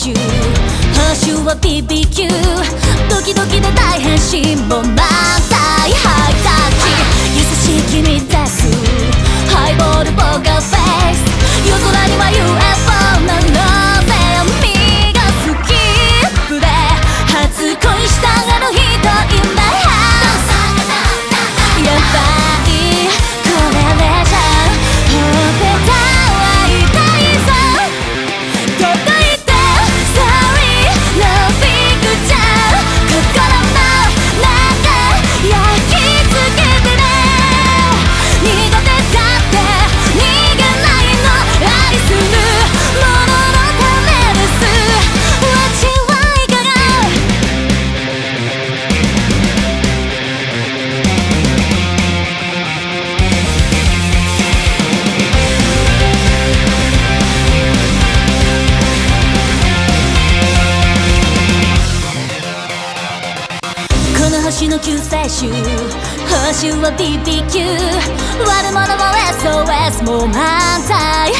シハッシュは BBQ ドキドキで大変身も満載。私の救世主。報酬は BBQ 悪者も SOS も満載、